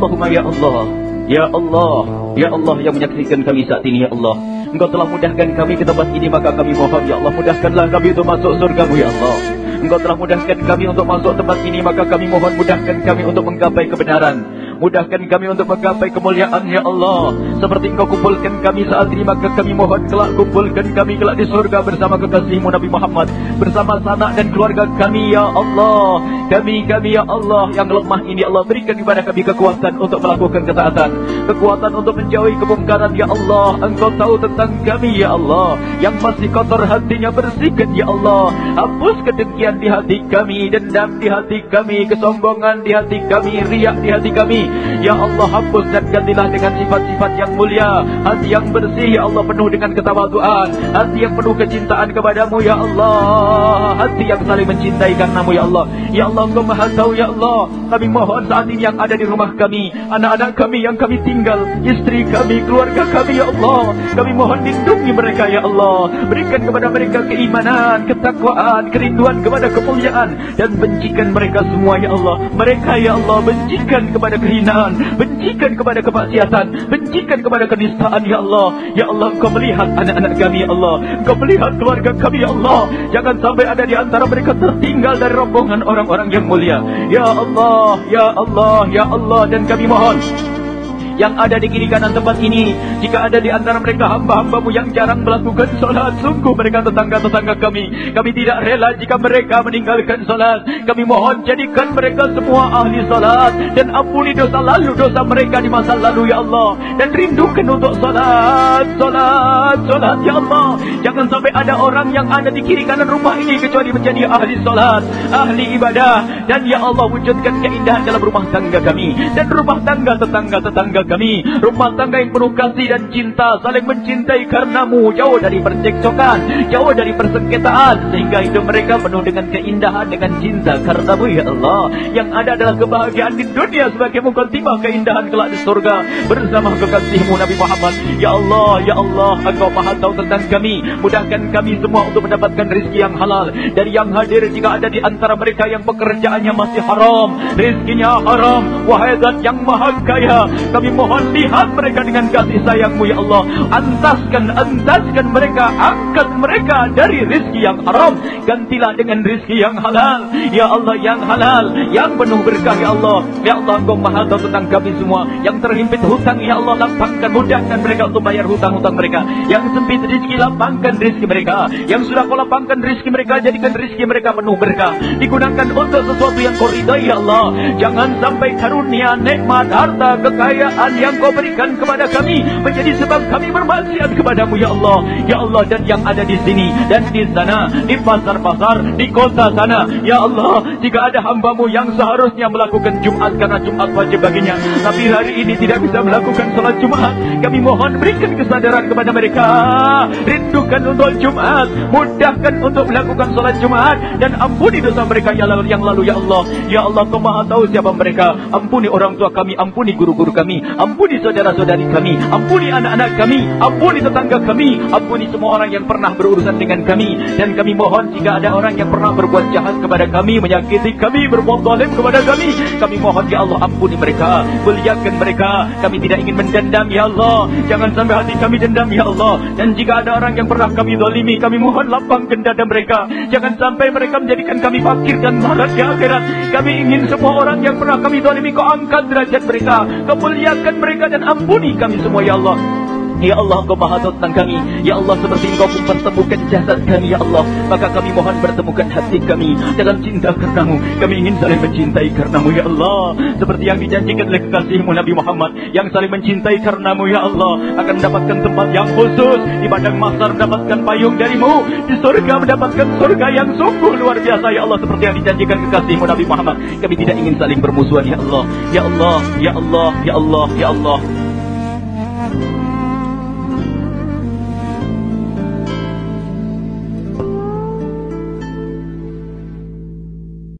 Allahumma ya Allah. Ya Allah, Ya Allah yang menyaksikan kami saat ini Ya Allah Engkau telah mudahkan kami ke tempat ini Maka kami mohon Ya Allah mudahkanlah kami untuk masuk surgamu Ya Allah Engkau telah mudahkan kami untuk masuk tempat ini Maka kami mohon mudahkan kami untuk menggapai kebenaran Mudahkan kami untuk menggapai kemuliaan Ya Allah. Seperti engkau kumpulkan kami saat ini Maka kami mohon kelak kumpulkan kami kelak di surga Bersama kekasihmu Nabi Muhammad. Bersama sanak dan keluarga kami Ya Allah. Kami kami Ya Allah Yang lemah ini Allah Berikan kepada kami kekuatan untuk melakukan ketaatan. Kekuatan untuk menjauhi kemungkaran Ya Allah. Engkau tahu tentang kami Ya Allah. Yang masih kotor hatinya bersihkan Ya Allah. Hapus kedengkian di hati kami Dendam di hati kami Kesombongan di hati kami Riak di hati kami Ya Allah hapus dan gantilah dengan sifat-sifat yang mulia. Hati yang bersih Ya Allah penuh dengan ketawaduan. Hati yang penuh kecintaan kepadamu Ya Allah. Hati yang saling mencintai karenamu Ya Allah. Ya Allah engkau maha tahu Ya Allah. Kami mohon saat ini yang ada di rumah kami. Anak-anak kami yang kami tinggal. Istri kami, keluarga kami Ya Allah. Kami mohon lindungi mereka Ya Allah. Berikan kepada mereka keimanan Ketakwaan, kerinduan kepada kemuliaan. Dan bencikan mereka semua Ya Allah. Mereka Ya Allah bencikan kepada kehidupan kehinaan, bencikan kepada kemaksiatan, bencikan kepada kenistaan ya Allah. Ya Allah, Engkau melihat anak-anak kami ya Allah. Engkau melihat keluarga kami ya Allah. Jangan sampai ada di antara mereka tertinggal dari rombongan orang-orang yang mulia. Ya Allah, ya Allah, ya Allah dan kami mohon yang ada di kiri kanan tempat ini. Jika ada di antara mereka hamba-hambamu yang jarang melakukan solat, sungguh mereka tetangga-tetangga kami. Kami tidak rela jika mereka meninggalkan solat. Kami mohon jadikan mereka semua ahli solat. Dan ampuni dosa lalu dosa mereka di masa lalu, Ya Allah. Dan rindukan untuk solat, solat, solat, Ya Allah. Jangan sampai ada orang yang ada di kiri kanan rumah ini kecuali menjadi ahli solat, ahli ibadah. Dan Ya Allah wujudkan keindahan dalam rumah tangga kami. Dan rumah tangga tetangga-tetangga kami. Rumah tangga yang penuh kasih dan cinta Saling mencintai karenamu Jauh dari percekcokan Jauh dari persengketaan Sehingga hidup mereka penuh dengan keindahan Dengan cinta karenamu ya Allah. Yang ada adalah kebahagiaan di dunia Sebagai mukadimah keindahan kelak di surga. Bersama kekasihmu Nabi Muhammad. Ya Allah, Ya Allah Engkau maha tahu tentang kami. Mudahkan kami semua untuk mendapatkan rezeki yang halal. Dari yang hadir jika ada di antara mereka Yang pekerjaannya masih haram. Rezekinya haram. Wahai zat yang maha kaya Kami mohon lihat mereka dengan kasih sayangmu ya Allah. Antaskan antaskan mereka. Angkat mereka dari rizki yang haram. Gantilah dengan rizki yang halal. Ya Allah yang halal. Yang penuh berkah ya Allah. Ya Allah engkau maha tahu tentang kami semua. Yang terhimpit hutang ya Allah lapangkan mudahkan mereka untuk bayar hutang-hutang mereka. Yang sempit rizki lapangkan rizki mereka. Yang sudah kau lapangkan rizki mereka jadikan rizki mereka penuh berkah. Digunakan untuk sesuatu yang kau ya Allah. Jangan sampai karunia nikmat harta kekayaan yang kau berikan kepada kami menjadi sebab kami bermaksiat kepadamu ya Allah. Ya Allah dan yang ada di sini dan di sana di pasar-pasar di kota sana. Ya Allah jika ada hambamu yang seharusnya melakukan Jumat karena Jumat wajib baginya tapi hari ini tidak bisa melakukan sholat Jumat kami mohon berikan kesadaran kepada mereka. Rindukan untuk Jumat mudahkan untuk melakukan sholat Jumat dan ampuni dosa mereka yang lalu ya Allah. Ya Allah kau maha tahu siapa mereka. Ampuni orang tua kami ampuni guru-guru kami Ampuni saudara-saudari kami. Ampuni anak-anak kami. Ampuni tetangga kami. Ampuni semua orang yang pernah berurusan dengan kami. Dan kami mohon jika ada orang yang pernah berbuat jahat kepada kami Menyakiti kami, berbuat zalim kepada kami Kami mohon ya Allah ampuni mereka. Muliakan mereka. Kami tidak ingin mendendam ya Allah. Jangan sampai hati kami dendam ya Allah. Dan jika ada orang yang pernah kami zalimi Kami mohon lapangkan dada mereka. Jangan sampai mereka menjadikan kami fakir dan marat di akhirat. Kami ingin semua orang yang pernah kami zalimi Kau angkat derajat mereka. Kemuliakan selamatkan mereka dan ampuni kami semua ya Allah Ya Allah engkau maha tentang kami. Ya Allah seperti engkau pun pertemukan jasad kami Ya Allah Maka kami mohon bertemukan hati kami Dalam cinta karenamu Kami ingin saling mencintai karenamu Ya Allah. Seperti yang dijanjikan oleh kekasihmu Nabi Muhammad Yang saling mencintai karenamu Ya Allah Akan mendapatkan tempat yang khusus. Di padang mahsar mendapatkan payung darimu. Di surga mendapatkan surga yang sungguh luar biasa Ya Allah. Seperti yang dijanjikan kekasihmu Nabi Muhammad Kami tidak ingin saling bermusuhan Ya Allah. Ya Allah Ya Allah Ya Allah Ya Allah